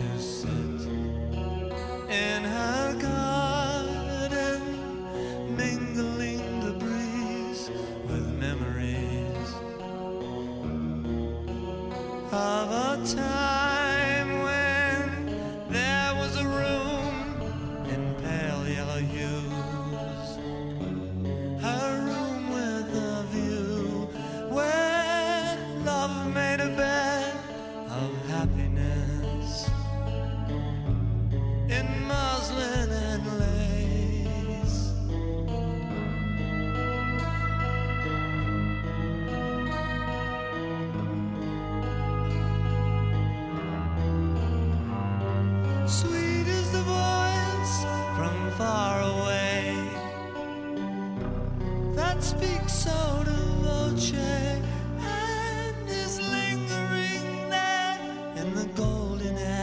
to sit in her garden, mingling the breeze with memories of a time when there was a room in pale yellow hues, a room with a view where love made a bed of happiness. Sweet is the voice from far away that speaks sotto voce and is lingering there in the golden air.